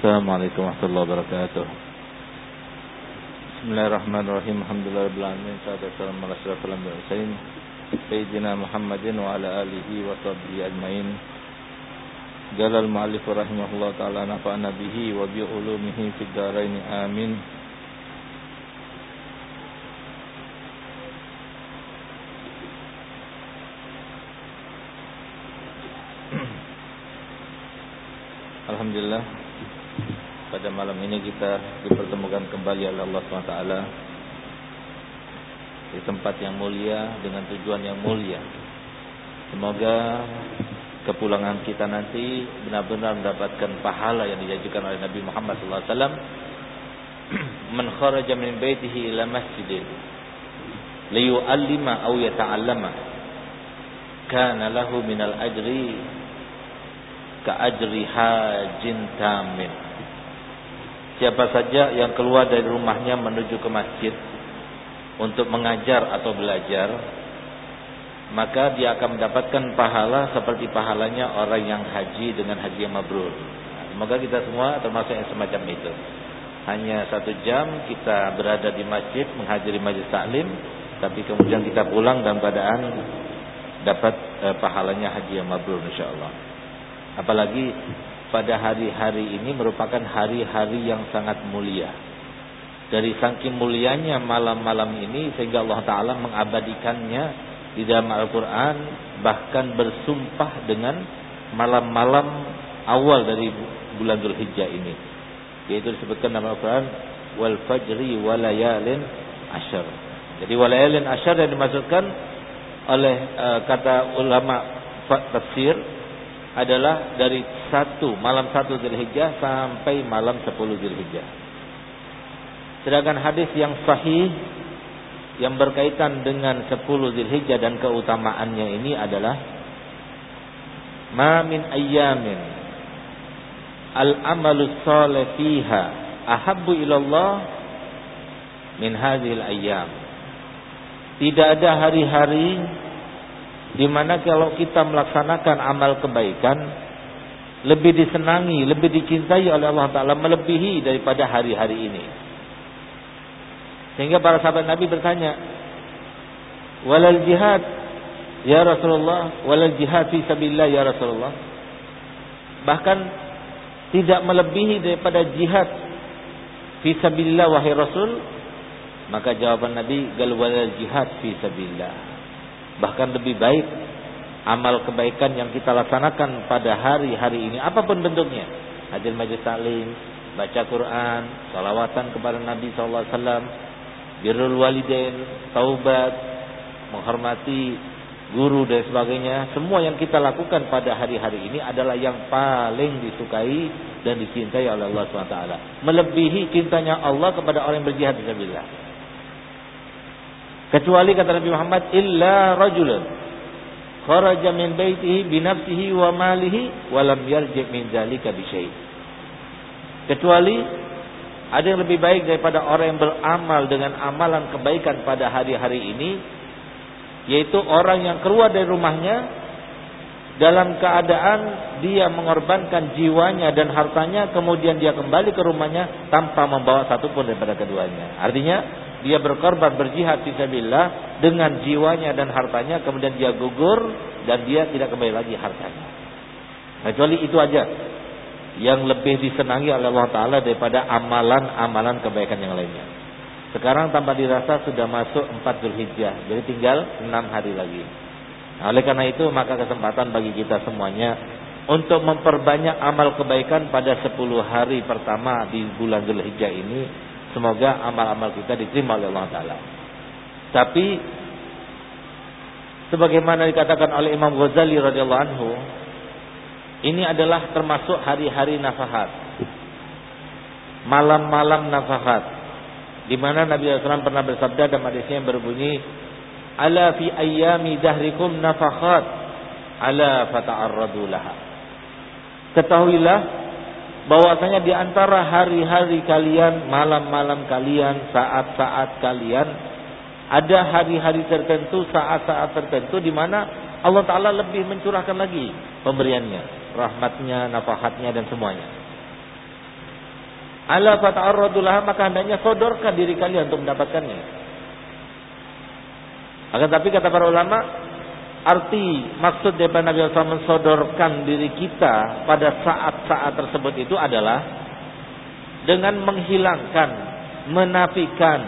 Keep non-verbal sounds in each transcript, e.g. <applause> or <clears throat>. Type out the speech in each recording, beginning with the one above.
السلام عليكم ورحمة الله وبركاته بسم الله الرحمن الرحيم الحمد لله رب العالمين صلاة والسلام على أشرف الأنبياء والمرسلين سيدنا محمد وعلى آله وصحبه أجمعين قال المؤلف رحمه الله تعالى نفعنا به وبعلومه في الدارين آمين kita dipertemukan kembali oleh Allah SWT di tempat yang mulia dengan tujuan yang mulia. Semoga kepulangan kita nanti benar-benar mendapatkan pahala yang dijanjikan oleh Nabi Muhammad SAW. <clears throat> Man kharaja min baitihi ila masjidin liyu'allima aw yata'allama kana lahu minal ajri ka'ajri hajin tamin. Siapa saja yang keluar dari rumahnya menuju ke masjid untuk mengajar atau belajar, maka dia akan mendapatkan pahala seperti pahalanya orang yang haji dengan haji yang mabrur. Semoga kita semua termasuk yang semacam itu. Hanya satu jam kita berada di masjid menghadiri majlis taklim, tapi kemudian kita pulang dalam keadaan dapat eh, pahalanya haji yang mabrur insyaallah. Apalagi pada hari-hari ini merupakan hari-hari yang sangat mulia. Dari saking mulianya malam-malam ini sehingga Allah Ta'ala mengabadikannya di dalam Al-Quran. Bahkan bersumpah dengan malam-malam awal dari bulan Dhul Hijjah ini. Yaitu disebutkan dalam Al-Quran. Wal fajri walayalin asyar. Jadi walayalin asyar yang dimaksudkan oleh uh, kata ulama tafsir adalah dari satu malam satu Zulhijjah sampai malam sepuluh Zulhijjah. Sedangkan hadis yang sahih yang berkaitan dengan sepuluh Zulhijjah dan keutamaannya ini adalah Ma min ayyamin al-amalu salih fiha ahabbu ilallah min hadhil ayyam. Tidak ada hari-hari di mana kalau kita melaksanakan amal kebaikan lebih disenangi, lebih dicintai oleh Allah Taala melebihi daripada hari-hari ini. Sehingga para sahabat Nabi bertanya, "Walal jihad ya Rasulullah, walal jihad fi sabilillah ya Rasulullah?" Bahkan tidak melebihi daripada jihad fi sabilillah wahai Rasul, maka jawaban Nabi, "Gal walal jihad fi sabilillah." Bahkan lebih baik amal kebaikan yang kita laksanakan pada hari-hari ini apa pun bentuknya. Hadir majlis taklim, baca Quran, salawatan kepada Nabi wasallam, birrul walidain, taubat, menghormati guru dan sebagainya. Semua yang kita lakukan pada hari-hari ini adalah yang paling disukai dan dicintai oleh Allah SWT. Melebihi cintanya Allah kepada orang yang berjihad di sabilillah. Kecuali kata Nabi Muhammad illa rajulun kharaja min baitihi bi nafsihi wa malihi wa lam yarji min zalika bi. Kecuali ada yang lebih baik daripada orang yang beramal dengan amalan kebaikan pada hari-hari ini yaitu orang yang keluar dari rumahnya dalam keadaan dia mengorbankan jiwanya dan hartanya kemudian dia kembali ke rumahnya tanpa membawa satupun daripada keduanya. Artinya dia berkorban berjihad fisabilillah dengan jiwanya dan hartanya kemudian dia gugur dan dia tidak kembali lagi hartanya. Kecuali itu aja yang lebih disenangi oleh Allah Taala daripada amalan-amalan kebaikan yang lainnya. Sekarang tanpa dirasa sudah masuk 4 Zulhijjah, jadi tinggal 6 hari lagi. Nah, oleh karena itu maka kesempatan bagi kita semuanya untuk memperbanyak amal kebaikan pada 10 hari pertama di bulan Zulhijjah ini Semoga amal-amal kita diterima oleh Allah Taala. Tapi sebagaimana dikatakan oleh Imam Ghazali radhiyallahu anhu, ini adalah termasuk hari-hari nafahat. Malam-malam nafahat. Di mana Nabi SAW pernah bersabda dalam hadisnya yang berbunyi, "Ala fi ayyami dahrikum nafahat, ala fata'arradu laha." Ketahuilah bahwasanya di antara hari-hari kalian, malam-malam kalian, saat-saat kalian ada hari-hari tertentu, saat-saat tertentu di mana Allah taala lebih mencurahkan lagi pemberiannya, rahmatnya, nafahatnya dan semuanya. Ala fata'arradulah maka hendaknya sodorkan diri kalian untuk mendapatkannya. Akan tapi kata para ulama, arti maksud daripada Nabi SAW mensodorkan diri kita pada saat-saat tersebut itu adalah dengan menghilangkan, menafikan,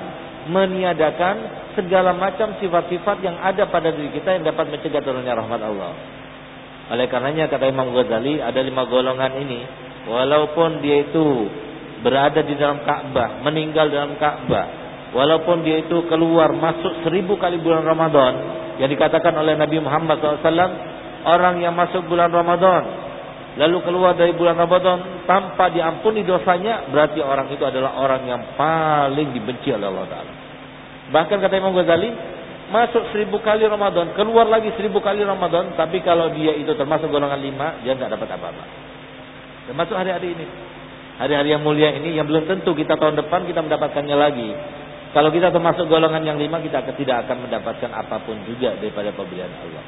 meniadakan segala macam sifat-sifat yang ada pada diri kita yang dapat mencegah turunnya rahmat Allah. Oleh karenanya kata Imam Ghazali ada lima golongan ini, walaupun dia itu berada di dalam Ka'bah, meninggal dalam Ka'bah, walaupun dia itu keluar masuk seribu kali bulan Ramadan, yang dikatakan oleh Nabi Muhammad SAW, orang yang masuk bulan Ramadan, lalu keluar dari bulan Ramadan tanpa diampuni dosanya, berarti orang itu adalah orang yang paling dibenci oleh Allah Taala. Bahkan kata Imam Ghazali, masuk seribu kali Ramadan, keluar lagi seribu kali Ramadan, tapi kalau dia itu termasuk golongan lima, dia nggak dapat apa-apa. Termasuk hari-hari ini. Hari-hari yang mulia ini yang belum tentu kita tahun depan kita mendapatkannya lagi. Kalau kita termasuk golongan yang lima kita tidak akan mendapatkan apa pun juga daripada pemberian Allah.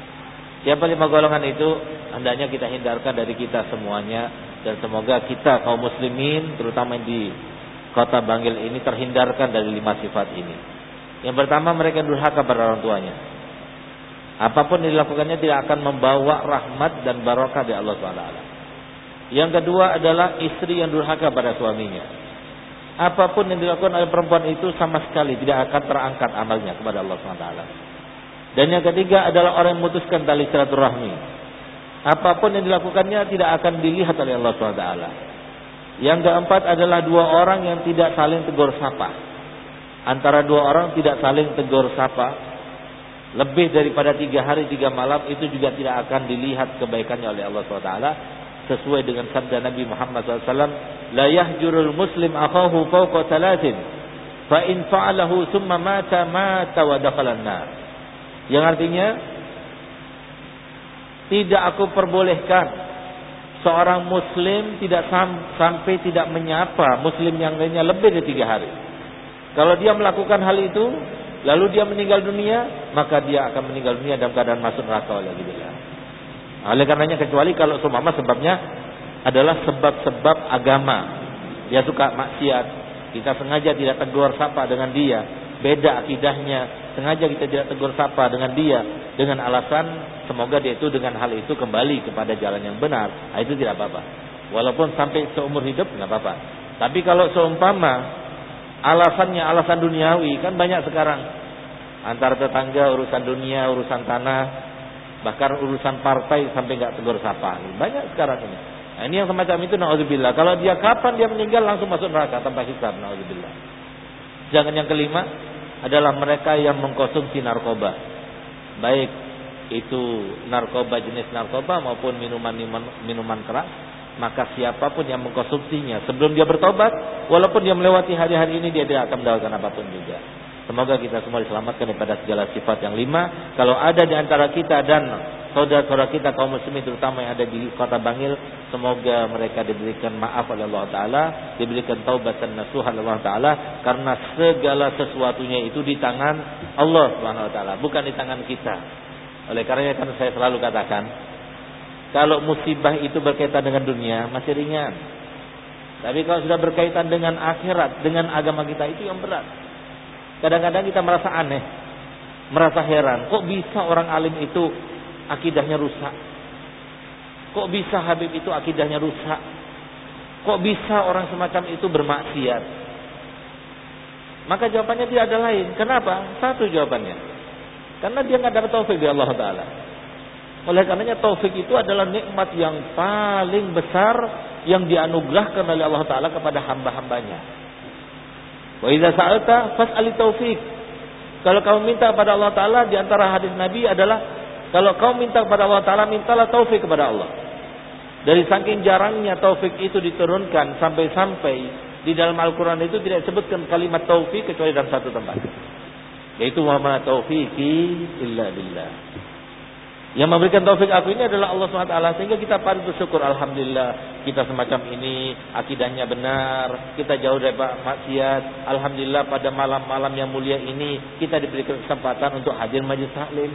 Siapa lima golongan itu hendaknya kita hindarkan dari kita semuanya dan semoga kita kaum muslimin terutama di kota Bangil ini terhindarkan dari lima sifat ini. Yang pertama mereka durhaka pada orang tuanya. Apa pun dilakukannya tidak akan membawa rahmat dan barokah dari Allah Subhanahu yang kedua adalah istri yang durhaka pada suaminya. Apa pun yang dilakukan oleh perempuan itu sama sekali tidak akan terangkat amalnya kepada Allah SWT. Dan yang ketiga adalah orang yang memutuskan tali silaturahmi. Apa pun yang dilakukannya tidak akan dilihat oleh Allah SWT. Yang keempat adalah dua orang yang tidak saling tegur sapa. Antara dua orang tidak saling tegur sapa. Lebih daripada tiga hari tiga malam itu juga tidak akan dilihat kebaikannya oleh Allah SWT sesuai dengan sabda Nabi Muhammad SAW la yahjurul muslim akhahu fawqa thalathin fa in fa'alahu thumma mata mata wa dakhalan nar yang artinya tidak aku perbolehkan seorang muslim tidak sam sampai tidak menyapa muslim yang lainnya lebih dari tiga hari. Kalau dia melakukan hal itu lalu dia meninggal dunia maka dia akan meninggal dunia dalam keadaan masuk neraka oleh Allah oleh karenanya kecuali kalau sumama sebabnya adalah sebab-sebab agama. Dia suka maksiat, kita sengaja tidak tegur sapa dengan dia, beda akidahnya, sengaja kita tidak tegur sapa dengan dia dengan alasan semoga dia itu dengan hal itu kembali kepada jalan yang benar. Nah, itu tidak apa-apa. Walaupun sampai seumur hidup nggak apa-apa. Tapi kalau seumpama alasannya alasan duniawi kan banyak sekarang antara tetangga urusan dunia, urusan tanah, Bahkan urusan partai sampai nggak tegur sapa. Banyak sekarang ini. Nah, ini yang semacam itu naudzubillah. Kalau dia kapan dia meninggal langsung masuk neraka tanpa hisab naudzubillah. Jangan yang kelima adalah mereka yang mengkonsumsi narkoba. Baik itu narkoba jenis narkoba maupun minuman minuman keras maka siapa pun yang mengkonsumsinya sebelum dia bertobat walaupun dia melewati hari-hari ini dia tidak akan mendapatkan apa pun juga Semoga kita semua diselamatkan daripada segala sifat yang lima. Kalau ada di antara kita dan saudara-saudara kita kaum muslimin terutama yang ada di kota Bangil, semoga mereka diberikan maaf oleh Allah Taala, diberikan taubat dan nasuhan oleh Allah Taala karena segala sesuatunya itu di tangan Allah Subhanahu Wa Taala, bukan di tangan kita. Oleh karenanya kan saya selalu katakan, kalau musibah itu berkaitan dengan dunia masih ringan. Tapi kalau sudah berkaitan dengan akhirat, dengan agama kita itu yang berat. Kadang-kadang kita merasa aneh, merasa heran, kok bisa orang alim itu akidahnya rusak? Kok bisa Habib itu akidahnya rusak? Kok bisa orang semacam itu bermaksiat? Maka jawabannya tidak ada lain. Kenapa? Satu jawabannya. Karena dia nggak dapat taufik dari Allah Taala. Oleh karenanya taufik itu adalah nikmat yang paling besar yang dianugerahkan oleh Allah Taala kepada hamba-hambanya. Wa idza sa'alta fas'al taufik. Kalau kamu minta kepada Allah taala di antara hadis Nabi adalah kalau kau minta kepada Allah taala mintalah taufik kepada Allah. Dari saking jarangnya taufik itu diturunkan sampai-sampai di dalam Al-Qur'an itu tidak disebutkan kalimat taufik kecuali dalam satu tempat. Yaitu wa ma taufiqi illa billah. Yang memberikan taufik aku ini adalah Allah SWT sehingga kita patut bersyukur alhamdulillah kita semacam ini akidahnya benar, kita jauh dari maksiat. Alhamdulillah pada malam-malam yang mulia ini kita diberikan kesempatan untuk hadir majlis taklim.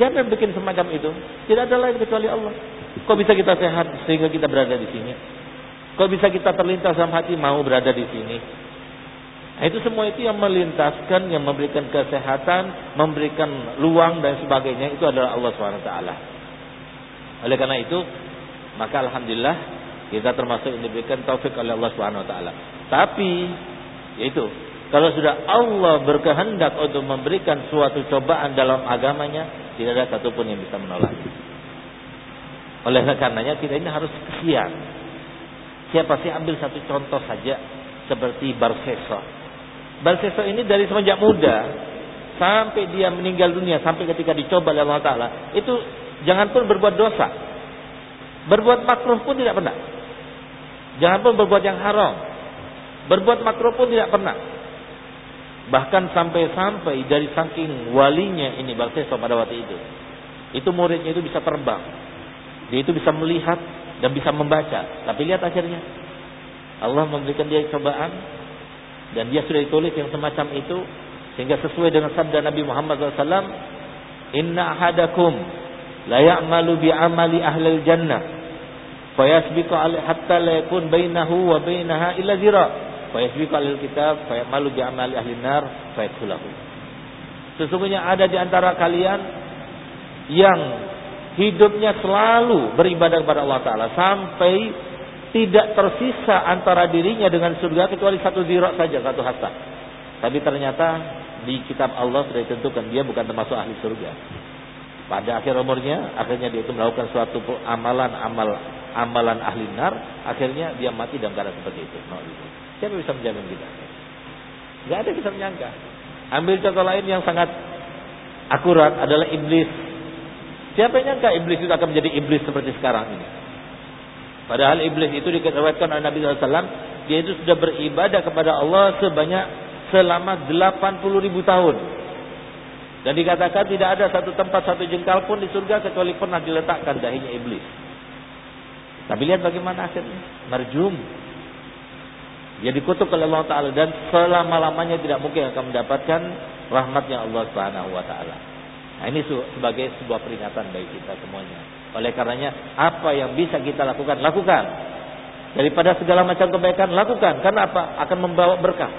Siapa yang bikin semacam itu? Tidak ada lain kecuali Allah. Kok bisa kita sehat sehingga kita berada di sini? Kok bisa kita terlintas dalam hati mau berada di sini? Itu semua itu yang melintaskan, yang memberikan kesehatan, memberikan luang dan sebagainya itu adalah Allah SWT. Oleh karena itu, maka alhamdulillah kita termasuk yang diberikan taufik oleh Allah SWT. Tapi yaitu kalau sudah Allah berkehendak untuk memberikan suatu cobaan dalam agamanya, tidak ada satupun yang bisa menolak. Oleh karenanya kita ini harus kesian. Siapa sih ambil satu contoh saja seperti Barseso. Balseso ini dari semenjak muda sampai dia meninggal dunia sampai ketika dicoba oleh Allah Taala itu jangan pun berbuat dosa, berbuat makruh pun tidak pernah. Jangan pun berbuat yang haram, berbuat makruh pun tidak pernah. Bahkan sampai-sampai dari saking walinya ini Balseso pada waktu itu, itu muridnya itu bisa terbang, dia itu bisa melihat dan bisa membaca. Tapi lihat akhirnya Allah memberikan dia cobaan dan dia sudah ditulis yang semacam itu sehingga sesuai dengan sabda Nabi Muhammad SAW inna ahadakum la ya'malu bi amali ahli jannah fayasbiqu hatta la yakun bainahu wa bainaha illa zira. Fayasbiqu alil kitab fayamalu bi amali ahli nar fayadkhulahu sesungguhnya ada di antara kalian yang hidupnya selalu beribadah kepada Allah taala sampai tidak tersisa antara dirinya dengan surga kecuali satu zirak saja, satu hasta. Tapi ternyata di kitab Allah sudah ditentukan dia bukan termasuk ahli surga. Pada akhir umurnya, akhirnya dia itu melakukan suatu amalan amal amalan ahli nar, akhirnya dia mati dalam keadaan seperti itu. Siapa bisa menjamin kita? Gak ada bisa menyangka. Ambil contoh lain yang sangat akurat adalah iblis. Siapa yang nyangka iblis itu akan menjadi iblis seperti sekarang ini? Padahal iblis itu dikatakan oleh Nabi SAW, dia itu sudah beribadah kepada Allah sebanyak selama 80 ribu tahun. Dan dikatakan tidak ada satu tempat satu jengkal pun di surga kecuali pernah diletakkan dahinya iblis. Tapi lihat bagaimana akhirnya. Marjum. Dia dikutuk oleh Allah Ta'ala dan selama-lamanya tidak mungkin akan mendapatkan rahmatnya Allah Subhanahu Ta'ala. Nah ini sebagai sebuah peringatan bagi kita semuanya. Oleh karenanya apa yang bisa kita lakukan, lakukan. Daripada segala macam kebaikan, lakukan. Karena apa? Akan membawa berkah.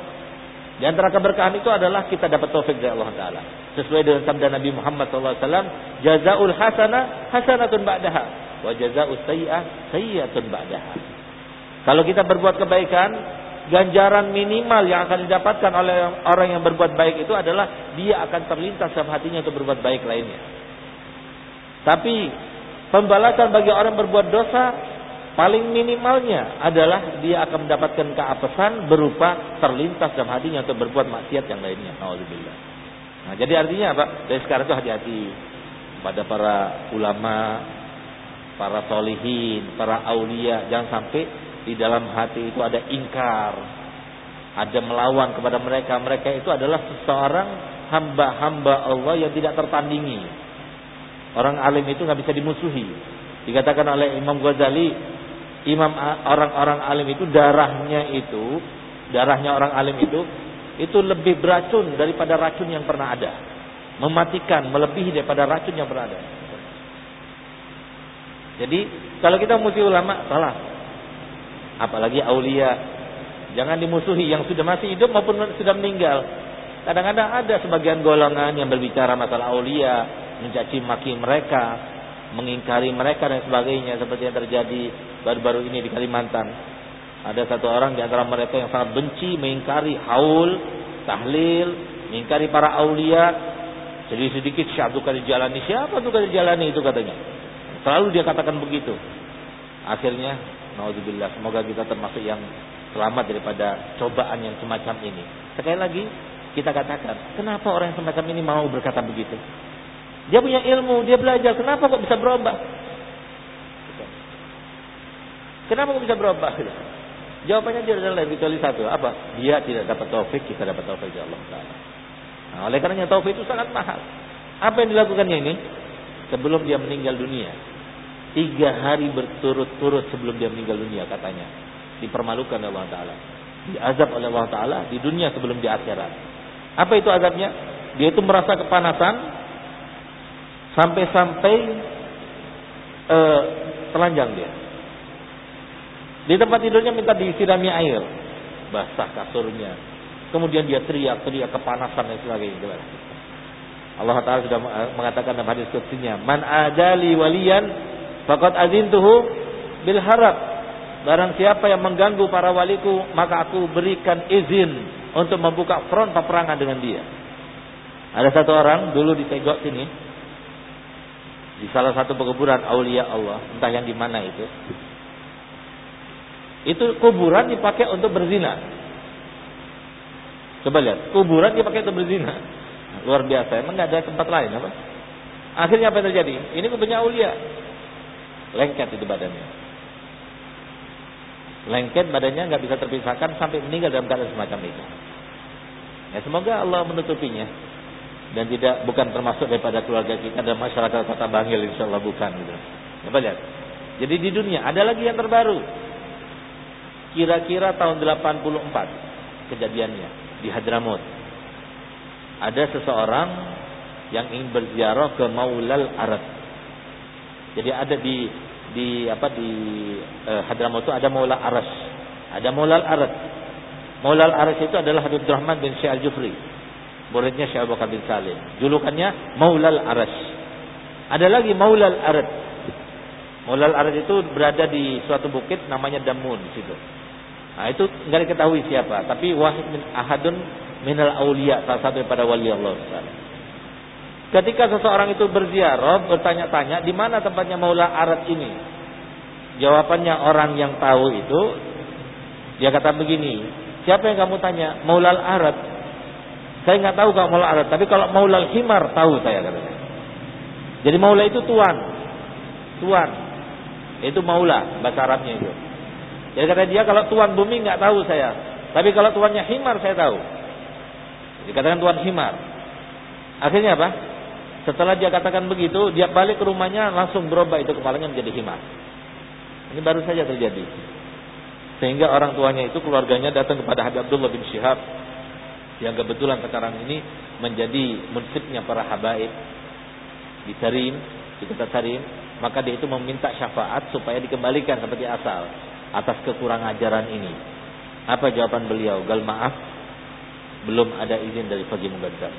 Di antara keberkahan itu adalah kita dapat taufik dari Allah Taala. Sesuai dengan sabda Nabi Muhammad SAW, jazaul hasanah hasanatun ba'daha, wa jazaul sayyi'ah sayyi'atun ba'daha. Kalau kita berbuat kebaikan, ganjaran minimal yang akan didapatkan oleh orang yang berbuat baik itu adalah dia akan terlintas dalam hatinya untuk berbuat baik lainnya. Tapi Pembalasan bagi orang berbuat dosa paling minimalnya adalah dia akan mendapatkan keapesan berupa terlintas dalam hatinya untuk berbuat maksiat yang lainnya. Alhamdulillah. Nah, jadi artinya apa? Dari sekarang itu hati-hati pada para ulama, para solihin, para aulia, jangan sampai di dalam hati itu ada ingkar, ada melawan kepada mereka. Mereka itu adalah seseorang hamba-hamba Allah yang tidak tertandingi. Orang alim itu nggak bisa dimusuhi. Dikatakan oleh Imam Ghazali, imam orang-orang alim itu darahnya itu, darahnya orang alim itu itu lebih beracun daripada racun yang pernah ada. Mematikan, melebihi daripada racun yang pernah ada. Jadi, kalau kita musuhi ulama, salah. Apalagi aulia. Jangan dimusuhi yang sudah masih hidup maupun sudah meninggal. Kadang-kadang ada sebagian golongan yang berbicara masalah aulia, mencaci maki mereka, mengingkari mereka dan sebagainya seperti yang terjadi baru-baru ini di Kalimantan. Ada satu orang di antara mereka yang sangat benci mengingkari haul, tahlil, mengingkari para aulia. Jadi sedikit syahdu kali jalani. Siapa tuh kali jalani itu katanya. Selalu dia katakan begitu. Akhirnya, naudzubillah, semoga kita termasuk yang selamat daripada cobaan yang semacam ini. Sekali lagi, kita katakan, kenapa orang yang semacam ini mau berkata begitu? Dia punya ilmu, dia belajar. Kenapa kok bisa berubah? Kenapa kok bisa berubah? Jawabannya dia adalah kecuali satu. Apa? Dia tidak dapat taufik, kita dapat taufik dari Allah Taala. Nah, oleh karenanya taufik itu sangat mahal. Apa yang dilakukannya ini? Sebelum dia meninggal dunia. Tiga hari berturut-turut sebelum dia meninggal dunia katanya. Dipermalukan oleh Allah Ta'ala. Diazab oleh Allah Ta'ala di dunia sebelum di akhirat. Apa itu azabnya? Dia itu merasa kepanasan, Sampai-sampai uh, telanjang dia. Di tempat tidurnya minta disirami air. Basah kasurnya. Kemudian dia teriak-teriak kepanasan dan sebagainya. Allah Ta'ala sudah mengatakan dalam hadis kutsinya. Man adali waliyan faqad azintuhu bil harab. Barang siapa yang mengganggu para waliku, maka aku berikan izin untuk membuka front peperangan dengan dia. Ada satu orang dulu di Tegok sini, di salah satu pekuburan aulia Allah, entah yang di mana itu. Itu kuburan dipakai untuk berzina. Coba lihat, kuburan dipakai untuk berzina. Luar biasa, emang nggak ada tempat lain apa? Akhirnya apa yang terjadi? Ini kuburannya aulia. Lengket itu badannya. Lengket badannya nggak bisa terpisahkan sampai meninggal dalam keadaan semacam itu. Ya semoga Allah menutupinya dan tidak bukan termasuk daripada keluarga kita dan masyarakat kota Bangil insya Allah bukan gitu. Coba lihat. Jadi di dunia ada lagi yang terbaru. Kira-kira tahun 84 kejadiannya di Hadramut. Ada seseorang yang ingin berziarah ke Maulal Arad. Jadi ada di di apa di eh, Hadramut itu ada Maulal Aras. Ada Maulal Arad. Maulal Aras itu adalah Habib Rahman bin Syekh Al-Jufri. Muridnya Syekh Abu Bakar bin Salim. Julukannya Maulal Aras. Ada lagi Maulal Arad. Maulal Arad itu berada di suatu bukit namanya Damun di situ. Nah, itu nggak diketahui siapa, tapi wahid min ahadun minal aulia, salah satu daripada wali Allah. Ketika seseorang itu berziarah, bertanya-tanya di mana tempatnya Maula Arad ini. Jawabannya orang yang tahu itu dia kata begini, siapa yang kamu tanya? Maulal Arad. Saya nggak tahu kalau Maulal Arad, tapi kalau Maulal Himar tahu saya katanya. Jadi Maula itu tuan. Tuan. Itu Maula bahasa Arabnya itu. Jadi kata dia kalau tuan bumi nggak tahu saya, tapi kalau tuannya himar saya tahu. Dikatakan tuan himar. Akhirnya apa? Setelah dia katakan begitu, dia balik ke rumahnya langsung berubah itu kepalanya menjadi himar. Ini baru saja terjadi. Sehingga orang tuanya itu keluarganya datang kepada Habib Abdullah bin Syihab yang kebetulan sekarang ini menjadi munsibnya para habaib di Sarin, di kota maka dia itu meminta syafaat supaya dikembalikan seperti asal atas kekurangan ajaran ini. Apa jawaban beliau? Gal maaf, belum ada izin dari Fajr Mugaddam.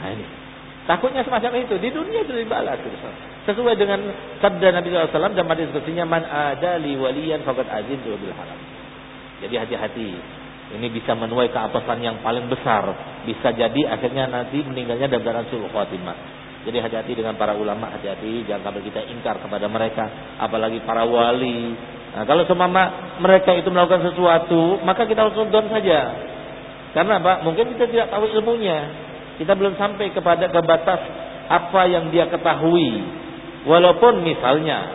Nah ini. Takutnya semacam itu. Di dunia itu dibalas. Sesuai dengan sabda Nabi SAW dan hadis kutsinya man ada li waliyan faqad azin bil haram. Jadi hati-hati. Ini bisa menuai keapasan yang paling besar. Bisa jadi akhirnya nanti meninggalnya dalam keadaan sulh khatimah. Jadi hati-hati dengan para ulama, hati-hati jangan sampai kita ingkar kepada mereka, apalagi para wali, Nah, kalau semama mereka itu melakukan sesuatu, maka kita harus nonton saja. Karena apa? Mungkin kita tidak tahu ilmunya. Kita belum sampai kepada ke batas apa yang dia ketahui. Walaupun misalnya,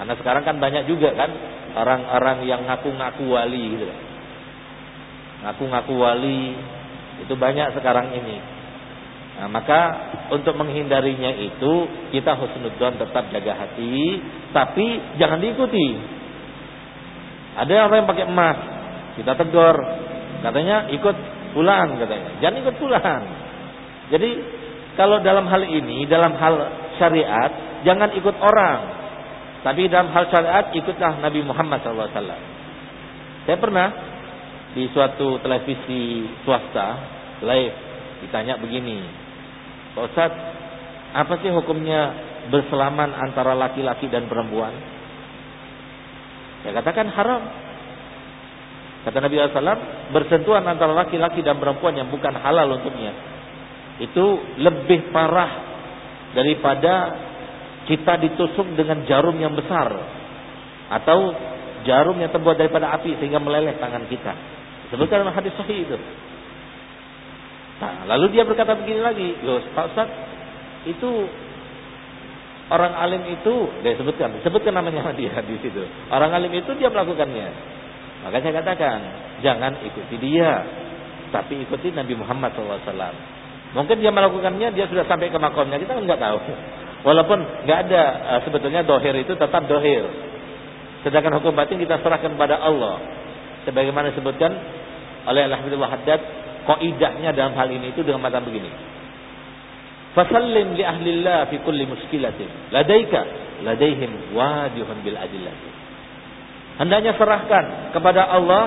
karena sekarang kan banyak juga kan orang-orang yang ngaku-ngaku wali gitu. Ngaku-ngaku wali itu banyak sekarang ini. Nah, maka untuk menghindarinya itu kita husnudzon tetap jaga hati, tapi jangan diikuti. Ada orang yang pakai emas, kita tegur, katanya ikut pulang katanya. Jangan ikut pulang. Jadi kalau dalam hal ini, dalam hal syariat, jangan ikut orang. Tapi dalam hal syariat ikutlah Nabi Muhammad SAW. Saya pernah di suatu televisi swasta live ditanya begini, Pak Ustaz, apa sih hukumnya berselaman antara laki-laki dan perempuan? Saya katakan haram. Kata Nabi SAW, bersentuhan antara laki-laki dan perempuan yang bukan halal untuknya. Itu lebih parah daripada kita ditusuk dengan jarum yang besar. Atau jarum yang terbuat daripada api sehingga meleleh tangan kita. Sebutkan dalam hadis sahih itu. Nah, lalu dia berkata begini lagi, loh Pak Ustaz, itu orang alim itu, dia sebutkan, sebutkan namanya dia di situ. Orang alim itu dia melakukannya. Maka saya katakan, jangan ikuti dia, tapi ikuti Nabi Muhammad SAW. Mungkin dia melakukannya, dia sudah sampai ke makomnya, kita kan nggak tahu. <laughs> Walaupun nggak ada uh, sebetulnya dohir itu tetap dohir. Sedangkan hukum batin kita serahkan pada Allah. Sebagaimana disebutkan oleh Alhamdulillah Haddad Kaidahnya dalam hal ini itu dengan mata begini. Fasallim li ahlillah fi kulli muskilatin. Ladaika ladaihim wadihun bil adillah. Hendaknya serahkan kepada Allah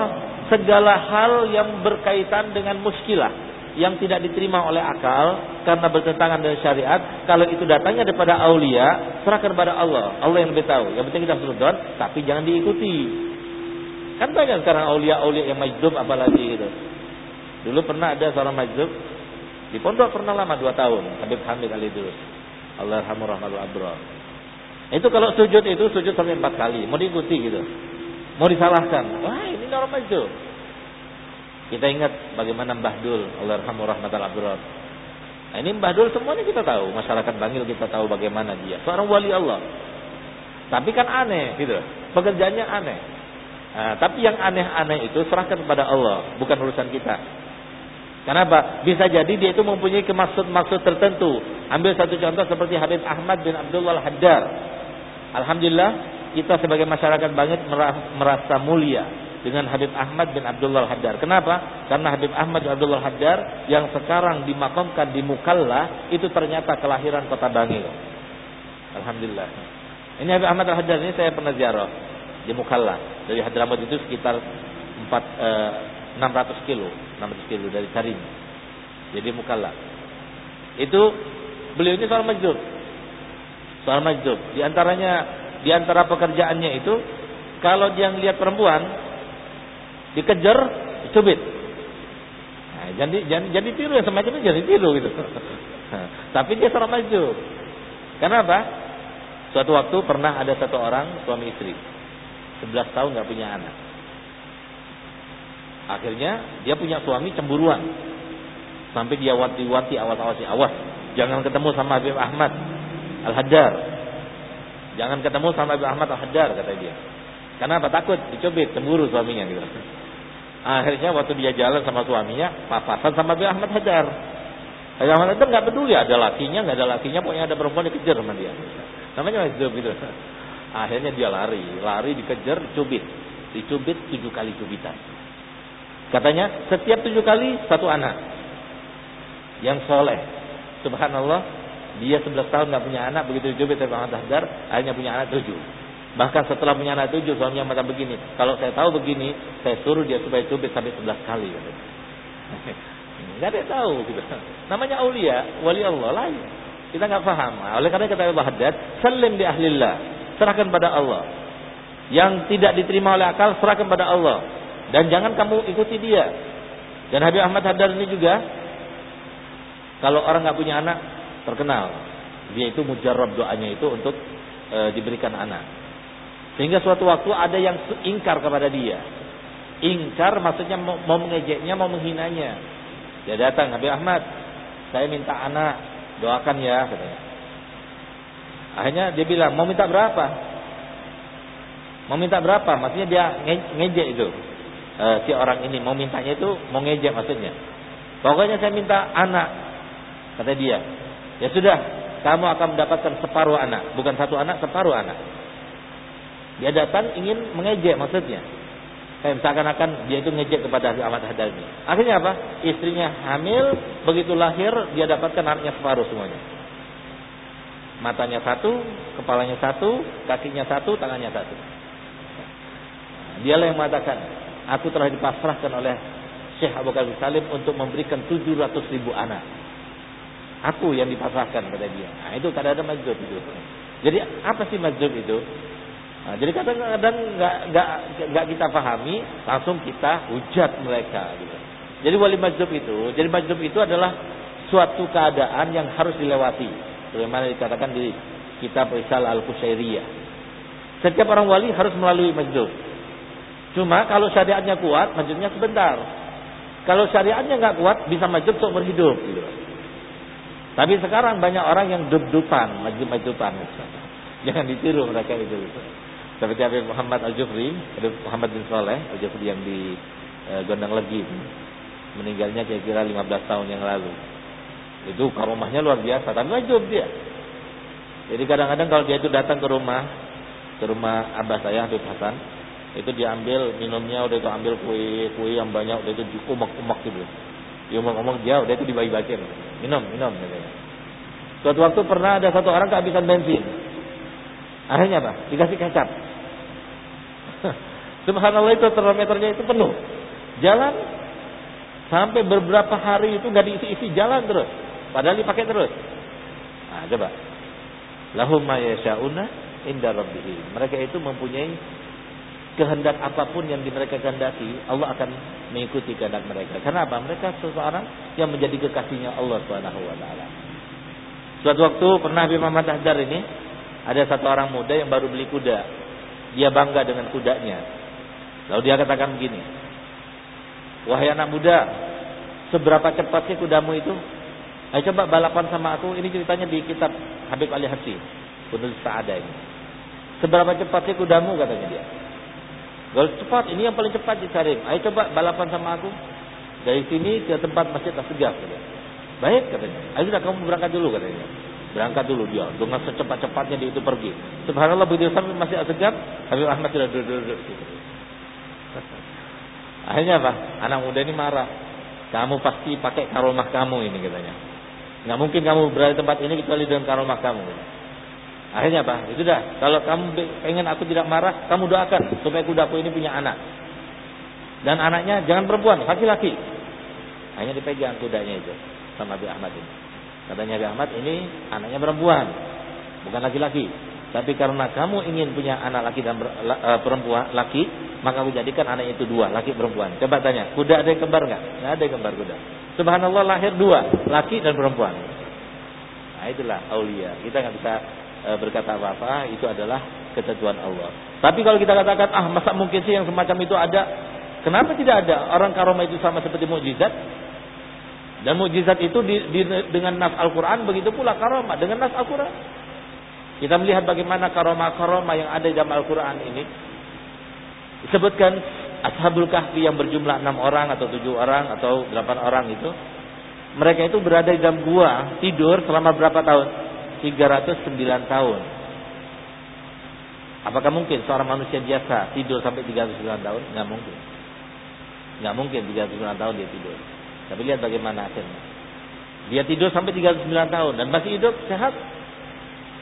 segala hal yang berkaitan dengan muskilah yang tidak diterima oleh akal karena bertentangan dengan syariat, kalau itu datangnya daripada aulia, serahkan kepada Allah. Allah yang lebih tahu. Yang penting kita sunnah, tapi jangan diikuti. Kan banyak sekarang aulia-aulia yang majdub apalagi gitu. Dulu pernah ada seorang majdub di pondok pernah lama dua tahun, Habib Hamid Ali Durus. Allah rahmu rahmatul abrar. Itu kalau sujud itu sujud sampai empat kali, mau diikuti gitu. Mau disalahkan. Wah, ini normal majdub. Kita ingat bagaimana Mbah Dul, Allah rahmu rahmatul abrar. Nah, ini Mbah Dul semuanya kita tahu, masyarakat Bangil kita tahu bagaimana dia. Seorang wali Allah. Tapi kan aneh gitu. Pekerjaannya aneh. Nah, tapi yang aneh-aneh itu serahkan kepada Allah, bukan urusan kita. Kenapa? Bisa jadi dia itu mempunyai kemaksud-maksud tertentu. Ambil satu contoh seperti Habib Ahmad bin Abdullah Al-Haddar. Alhamdulillah kita sebagai masyarakat banget merasa mulia dengan Habib Ahmad bin Abdullah Al-Haddar. Kenapa? Karena Habib Ahmad bin Abdullah Al-Haddar yang sekarang dimakamkan di Mukalla itu ternyata kelahiran kota Bangil. Alhamdulillah. Ini Habib Ahmad Al-Haddar ini saya pernah ziarah di Mukalla. Dari Hadramaut itu sekitar 4 eh, 600 kilo, 600 kilo dari Karim. Jadi Mukalla. Itu beliau ini seorang majdub. Seorang majdub. Di antaranya di antara pekerjaannya itu kalau dia lihat perempuan dikejar, dicubit. Nah, jadi jadi jadi tiru yang semacam itu jadi tiru gitu. <laughs> Tapi dia seorang majdub. Kenapa? Suatu waktu pernah ada satu orang suami istri 11 tahun nggak punya anak. Akhirnya dia punya suami cemburuan. Sampai dia wanti-wanti awas-awasi awas. Jangan ketemu sama Habib Ahmad Al-Haddar. Jangan ketemu sama Habib Ahmad Al-Haddar kata dia. Karena apa? Takut dicubit, cemburu suaminya gitu. <laughs> Akhirnya waktu dia jalan sama suaminya, papasan sama Habib Ahmad Haddar. Habib Ahmad Haddar nggak peduli ada lakinya, nggak ada lakinya, pokoknya ada perempuan dikejar sama dia. Namanya masih gitu. Akhirnya dia lari, lari dikejar, cubit, dicubit tujuh kali cubitan. Katanya setiap tujuh kali satu anak yang soleh. Subhanallah, dia sebelas tahun nggak punya anak, begitu dicubit oleh Muhammad Haddar, akhirnya punya anak tujuh. Bahkan setelah punya anak tujuh, suaminya mata begini. Kalau saya tahu begini, saya suruh dia supaya cubit sampai sebelas kali. <laughs> Gak ada tahu gitu. Namanya aulia, wali Allah lain. Kita nggak paham. Oleh karena kata Abu Haddad, salim di ahlillah serahkan pada Allah. Yang tidak diterima oleh akal, serahkan pada Allah. Dan jangan kamu ikuti dia. Dan Habib Ahmad Haddar ini juga, kalau orang nggak punya anak, terkenal. Dia itu mujarab doanya itu untuk e, diberikan anak. Sehingga suatu waktu ada yang ingkar kepada dia. Ingkar maksudnya mau, mau mengejeknya, mau menghinanya. Dia datang, Habib Ahmad, saya minta anak, doakan ya, katanya. Akhirnya dia bilang, mau minta berapa? Mau minta berapa? Maksudnya dia ngejek itu. E, si orang ini mau mintanya itu mau ngejek maksudnya. Pokoknya saya minta anak. Kata dia. Ya sudah, kamu akan mendapatkan separuh anak. Bukan satu anak, separuh anak. Dia datang ingin mengejek maksudnya. Kayak misalkan akan dia itu ngejek kepada Ahmad Hadani. Akhirnya apa? Istrinya hamil, begitu lahir dia dapatkan anaknya separuh semuanya. Matanya satu, kepalanya satu, kakinya satu, tangannya satu. Dialah yang mengatakan, aku telah dipasrahkan oleh Syekh Abu Bakar Salim untuk memberikan 700 ribu anak. Aku yang dipasrahkan pada dia. Nah, itu kadang-kadang majud itu. Jadi apa sih majud itu? Nah, jadi kadang-kadang nggak nggak nggak kita pahami, langsung kita hujat mereka. Gitu. Jadi wali majub itu, jadi majub itu adalah suatu keadaan yang harus dilewati sebagaimana dikatakan di kitab Risalah Al-Qusairiyah. Setiap orang wali harus melalui majlis. Cuma kalau syariatnya kuat, majlisnya sebentar. Kalau syariatnya nggak kuat, bisa majlis untuk berhidup. Gitu. Tapi sekarang banyak orang yang dub-dupan, majlis-majlisan. <laughs> Jangan ditiru mereka itu. Gitu. Seperti Habib Muhammad Al-Jufri, Muhammad bin Soleh Al-Jufri yang di e, Gondang Legi. Meninggalnya kira-kira 15 tahun yang lalu. Itu karomahnya luar biasa, tapi wajib dia. Jadi kadang-kadang kalau dia itu datang ke rumah, ke rumah abah saya Habib Hasan, itu diambil minumnya udah itu ambil kue kue yang banyak udah itu diumak-umak gitu. Diumak-umak dia udah itu dibagi-bagiin. Minum, minum katanya. Suatu waktu pernah ada satu orang kehabisan bensin. Akhirnya apa? Dikasih kecap. <laughs> Subhanallah itu termometernya itu penuh. Jalan sampai beberapa hari itu nggak diisi-isi jalan terus. Padahal dipakai terus. Nah, coba. Lahum ma yasha'una inda rabbihim. Mereka itu mempunyai kehendak apa pun yang mereka kehendaki, Allah akan mengikuti kehendak mereka. Karena apa? Mereka seseorang yang menjadi kekasihnya Allah Subhanahu wa taala. Suatu waktu pernah Habib Muhammad Hajar ini ada satu orang muda yang baru beli kuda. Dia bangga dengan kudanya. Lalu dia katakan begini. Wahai anak muda, seberapa cepat sih kudamu itu? Ayo coba balapan sama aku. Ini ceritanya di kitab Habib Ali Hasi. Penulis ada ini. Seberapa cepat sih kudamu katanya dia. Kalau cepat, ini yang paling cepat dicari. Ayo coba balapan sama aku. Dari sini ke tempat masjid Asgaf. Katanya. Baik katanya. Ayo sudah kamu berangkat dulu katanya. Berangkat dulu dia. Dengan secepat-cepatnya dia itu pergi. Subhanallah begitu sampai masjid Asgaf. Habib Ahmad sudah duduk-duduk. <laughs> Akhirnya apa? Anak muda ini marah. Kamu pasti pakai karomah kamu ini katanya. Nggak mungkin kamu berada di tempat ini kecuali dengan karomah kamu. Akhirnya apa? Itu dah. Kalau kamu pengen aku tidak marah, kamu doakan supaya kudaku ini punya anak. Dan anaknya jangan perempuan, laki-laki. Hanya dipegang kudanya itu sama Abi Ahmad ini. Katanya Abi Ahmad ini anaknya perempuan, bukan laki-laki. Tapi karena kamu ingin punya anak laki dan e, perempuan laki, maka aku jadikan anak itu dua, laki perempuan. Coba tanya, kuda ada yang kembar nggak? Nggak ada yang kembar kuda. Subhanallah lahir dua, laki dan perempuan. Nah itulah aulia. Kita nggak bisa E, berkata apa-apa itu adalah ketentuan Allah. Tapi kalau kita katakan ah masa mungkin sih yang semacam itu ada? Kenapa tidak ada? Orang karomah itu sama seperti mukjizat. Dan mukjizat itu di, di, dengan nas Al-Quran begitu pula karomah dengan nas Al-Quran. Kita melihat bagaimana karomah-karomah yang ada di dalam Al-Quran ini. Disebutkan Ashabul Kahfi yang berjumlah enam orang atau tujuh orang atau delapan orang itu. Mereka itu berada di dalam gua tidur selama berapa tahun? 309 tahun. Apakah mungkin seorang manusia biasa tidur sampai 309 tahun? Nggak mungkin. Nggak mungkin 309 tahun dia tidur. Tapi lihat bagaimana akhirnya. Dia tidur sampai 39 tahun dan masih hidup sehat.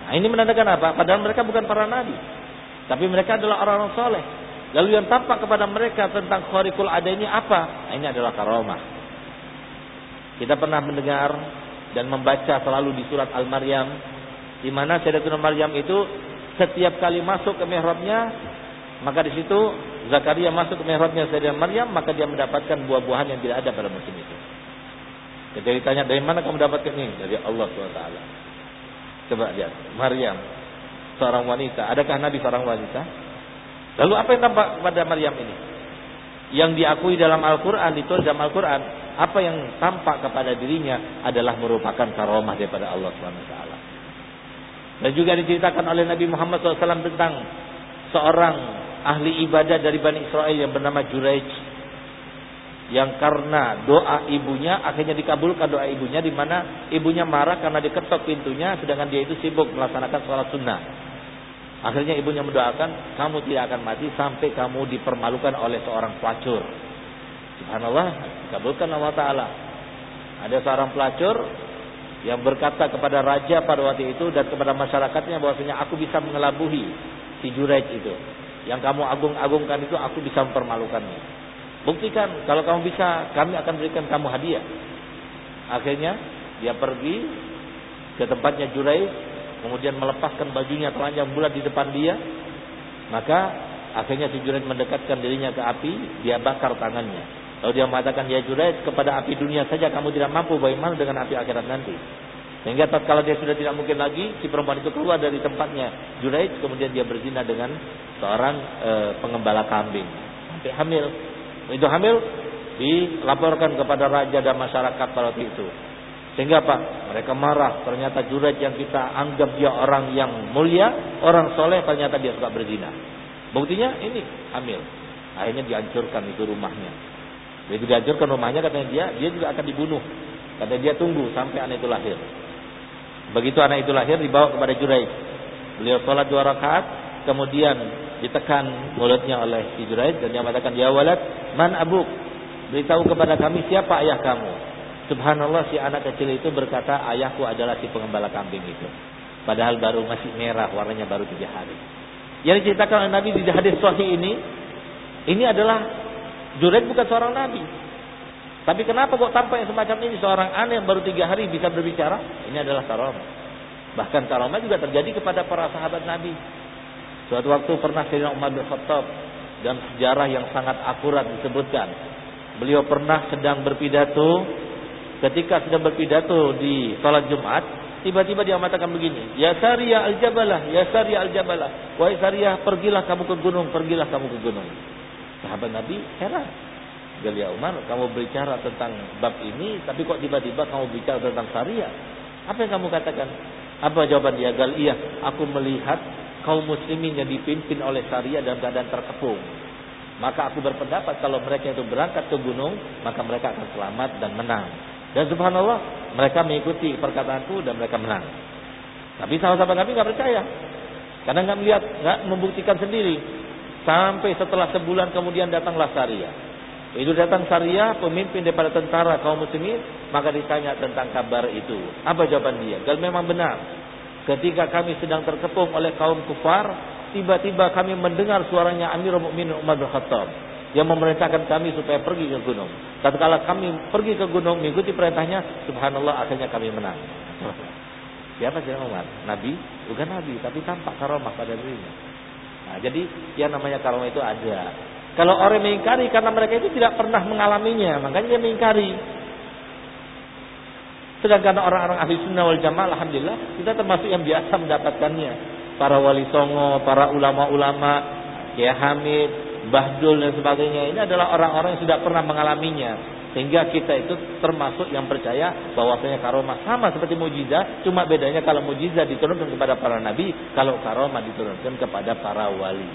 Nah, ini menandakan apa? Padahal mereka bukan para nabi. Tapi mereka adalah orang-orang soleh. Lalu yang tampak kepada mereka tentang khariqul ada ini apa? Nah, ini adalah karomah. Kita pernah mendengar dan membaca selalu di surat Al-Maryam di mana Sayyidatuna Maryam itu setiap kali masuk ke mihrabnya maka di situ Zakaria masuk ke mihrabnya Sayyidatuna Maryam maka dia mendapatkan buah-buahan yang tidak ada pada musim itu. Ketika ditanya dari mana kamu mendapatkan ini? Dari Allah SWT. Coba lihat, Maryam seorang wanita. Adakah Nabi seorang wanita? Lalu apa yang tampak pada Maryam ini? Yang diakui dalam Al-Quran, ditulis dalam Al-Quran apa yang tampak kepada dirinya adalah merupakan karomah daripada Allah SWT. Dan juga diceritakan oleh Nabi Muhammad SAW tentang seorang ahli ibadah dari Bani Israel yang bernama Juraij. Yang karena doa ibunya akhirnya dikabulkan doa ibunya di mana ibunya marah karena diketok pintunya sedangkan dia itu sibuk melaksanakan sholat sunnah. Akhirnya ibunya mendoakan kamu tidak akan mati sampai kamu dipermalukan oleh seorang pelacur. Subhanallah, dikabulkan Allah Ta'ala. Ada seorang pelacur yang berkata kepada raja pada waktu itu dan kepada masyarakatnya bahwasanya aku bisa mengelabuhi si Juraij itu. Yang kamu agung-agungkan itu aku bisa mempermalukannya. Buktikan kalau kamu bisa, kami akan berikan kamu hadiah. Akhirnya dia pergi ke tempatnya Juraij, kemudian melepaskan bajunya telanjang bulat di depan dia. Maka akhirnya si Juraij mendekatkan dirinya ke api, dia bakar tangannya. Lalu dia mengatakan ya Juraid kepada api dunia saja kamu tidak mampu bagaimana dengan api akhirat nanti. Sehingga kalau dia sudah tidak mungkin lagi si perempuan itu keluar dari tempatnya Juraid kemudian dia berzina dengan seorang e, pengembala kambing sampai hamil. Itu hamil dilaporkan kepada raja dan masyarakat pada waktu itu. Sehingga apa? Mereka marah. Ternyata Juraid yang kita anggap dia orang yang mulia, orang soleh, ternyata dia suka berzina. Buktinya ini hamil. Akhirnya dihancurkan itu rumahnya. Begitu dihancurkan rumahnya katanya dia, dia juga akan dibunuh. Katanya dia tunggu sampai anak itu lahir. Begitu anak itu lahir dibawa kepada Juraij. Beliau sholat dua rakaat, kemudian ditekan mulutnya oleh si Juraij dan dia mengatakan, "Ya walad, man abuk?" Beritahu kepada kami siapa ayah kamu. Subhanallah si anak kecil itu berkata, "Ayahku adalah si pengembala kambing itu." Padahal baru masih merah, warnanya baru tiga hari. Yang diceritakan oleh Nabi di hadis sahih ini Ini adalah Juret bukan seorang nabi. Tapi kenapa kok tampak yang semacam ini seorang aneh yang baru tiga hari bisa berbicara? Ini adalah karomah. Bahkan karomah juga terjadi kepada para sahabat Nabi. Suatu waktu pernah Sayyidina Umar bin Khattab dan sejarah yang sangat akurat disebutkan. Beliau pernah sedang berpidato ketika sedang berpidato di salat Jumat, tiba-tiba dia mengatakan begini, "Ya Sariyah al-Jabalah, ya Sariyah al-Jabalah, wahai Sariyah, pergilah kamu ke gunung, pergilah kamu ke gunung." Sahabat Nabi heran. Galia Umar, kamu berbicara tentang bab ini, tapi kok tiba-tiba kamu bicara tentang Sariyah? Apa yang kamu katakan? Apa jawaban dia? Gal, iya, aku melihat kaum muslimin yang dipimpin oleh Syariah dalam keadaan terkepung. Maka aku berpendapat kalau mereka itu berangkat ke gunung, maka mereka akan selamat dan menang. Dan subhanallah, mereka mengikuti perkataanku dan mereka menang. Tapi sahabat-sahabat Nabi nggak percaya. Karena nggak melihat, nggak membuktikan sendiri. Sampai setelah sebulan kemudian datanglah Syariah. Itu datang Syariah, pemimpin daripada tentara kaum muslimin, maka ditanya tentang kabar itu. Apa jawaban dia? Gal memang benar. Ketika kami sedang terkepung oleh kaum kufar, tiba-tiba kami mendengar suaranya Amirul Mukminin Umar bin Khattab yang memerintahkan kami supaya pergi ke gunung. Tatkala kami pergi ke gunung mengikuti perintahnya, subhanallah akhirnya kami menang. <laughs> Siapa sih Umar? Nabi? Bukan nabi, tapi tampak karomah pada dirinya. Nah, jadi yang namanya karomah itu ada. Kalau orang mengingkari karena mereka itu tidak pernah mengalaminya, makanya dia mengingkari. Sedangkan orang-orang ahli sunnah wal jamaah alhamdulillah kita termasuk yang biasa mendapatkannya. Para wali songo, para ulama-ulama, Kiai Hamid, Bahdul dan sebagainya ini adalah orang-orang yang sudah pernah mengalaminya. Sehingga kita itu termasuk yang percaya bahwasanya karomah sama seperti mujizat, cuma bedanya kalau mujizat diturunkan kepada para nabi, kalau karomah diturunkan kepada para wali.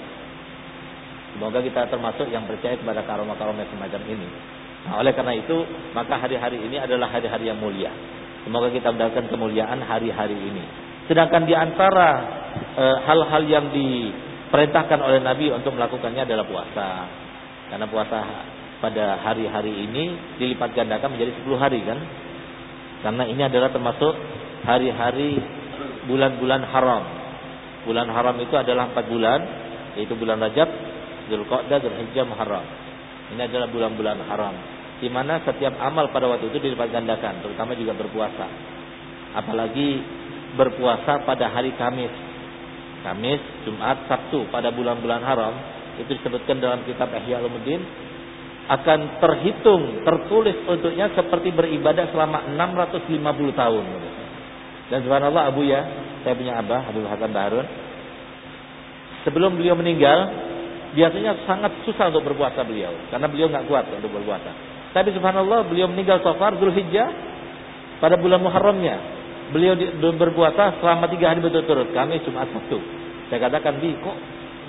Semoga kita termasuk yang percaya kepada karomah-karomah semacam ini. Nah, oleh karena itu, maka hari-hari ini adalah hari-hari yang mulia. Semoga kita mendapatkan kemuliaan hari-hari ini. Sedangkan di antara e, hal-hal e, yang diperintahkan oleh Nabi untuk melakukannya adalah puasa. Karena puasa pada hari-hari ini dilipat gandakan menjadi 10 hari kan? Karena ini adalah termasuk hari-hari bulan-bulan haram. Bulan haram itu adalah 4 bulan, yaitu bulan Rajab, Zulqa'dah, Zulhijjah, Muharram. Ini adalah bulan-bulan haram di mana setiap amal pada waktu itu dilipat gandakan, terutama juga berpuasa. Apalagi berpuasa pada hari Kamis. Kamis, Jumat, Sabtu pada bulan-bulan haram itu disebutkan dalam kitab Ihya Ulumuddin akan terhitung, tertulis untuknya seperti beribadah selama 650 tahun. Dan subhanallah Abu ya, saya punya abah Abu Hasan Baharun. Sebelum beliau meninggal, biasanya sangat susah untuk berpuasa beliau karena beliau nggak kuat untuk berpuasa. Tapi subhanallah beliau meninggal Safar Zulhijjah pada bulan Muharramnya. Beliau berpuasa selama tiga hari berturut-turut. Kami Jumat Sabtu. Saya katakan, Bi, kok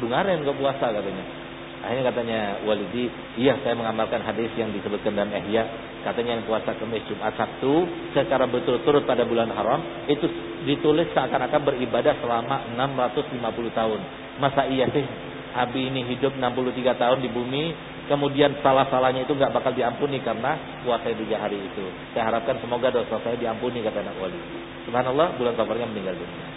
dungaren kok puasa katanya. Akhirnya katanya Walidi, iya saya mengamalkan hadis yang disebutkan dalam Ihya. Katanya yang puasa Kamis Jumat Sabtu secara berturut-turut pada bulan haram itu ditulis seakan-akan beribadah selama 650 tahun. Masa iya sih Abi ini hidup 63 tahun di bumi kemudian salah-salahnya itu nggak bakal diampuni karena puasa tiga hari itu. Saya harapkan semoga dosa saya diampuni kata anak wali. Subhanallah bulan kafarnya meninggal dunia.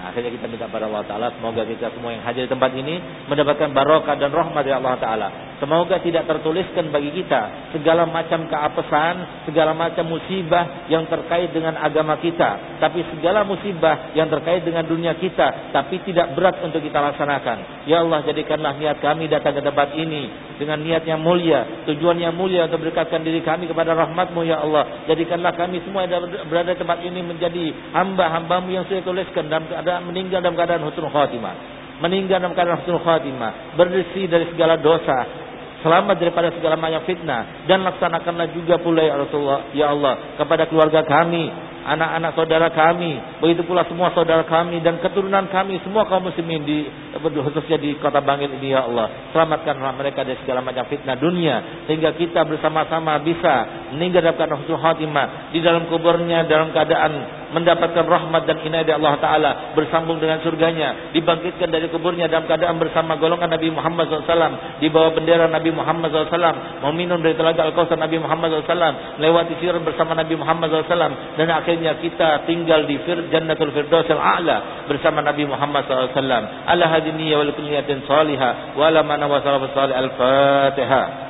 Nah, akhirnya kita minta pada Allah Ta'ala Semoga kita semua yang hadir di tempat ini Mendapatkan barokah dan rahmat dari Allah Ta'ala Semoga tidak tertuliskan bagi kita Segala macam keapesan Segala macam musibah yang terkait dengan agama kita. Tapi segala musibah yang terkait dengan dunia kita Tapi tidak berat untuk kita laksanakan. Ya Allah jadikanlah niat kami datang ke tempat ini Dengan niat yang mulia Tujuan yang mulia untuk berdekatkan diri kami kepada rahmatmu Ya Allah. Jadikanlah kami semua yang berada di tempat ini Menjadi hamba-hambamu yang sudah tuliskan dalam meninggal dalam keadaan husnul khatimah. Meninggal dalam keadaan husnul khatimah, bersih dari segala dosa, selamat daripada segala macam fitnah. Dan laksanakanlah juga pula ya Rasulullah ya Allah kepada keluarga kami anak-anak saudara kami, begitu pula semua saudara kami dan keturunan kami semua kaum muslimin di khususnya di kota Bangil ini ya Allah. Selamatkanlah mereka dari segala macam fitnah dunia sehingga kita bersama-sama bisa meninggal dalam husnul khatimah di dalam kuburnya dalam keadaan mendapatkan rahmat dan inayah Allah Taala bersambung dengan surganya dibangkitkan dari kuburnya dalam keadaan bersama golongan Nabi Muhammad SAW di bawah bendera Nabi Muhammad SAW meminum dari telaga Al-Kausar Nabi Muhammad SAW lewati sirat bersama Nabi Muhammad SAW dan akhirnya kita tinggal di Jannatul Firdaus al-A'la bersama Nabi Muhammad SAW. Ala الدنيا والكلية صالحة. ولا من وصرف الصالح الفاتحة.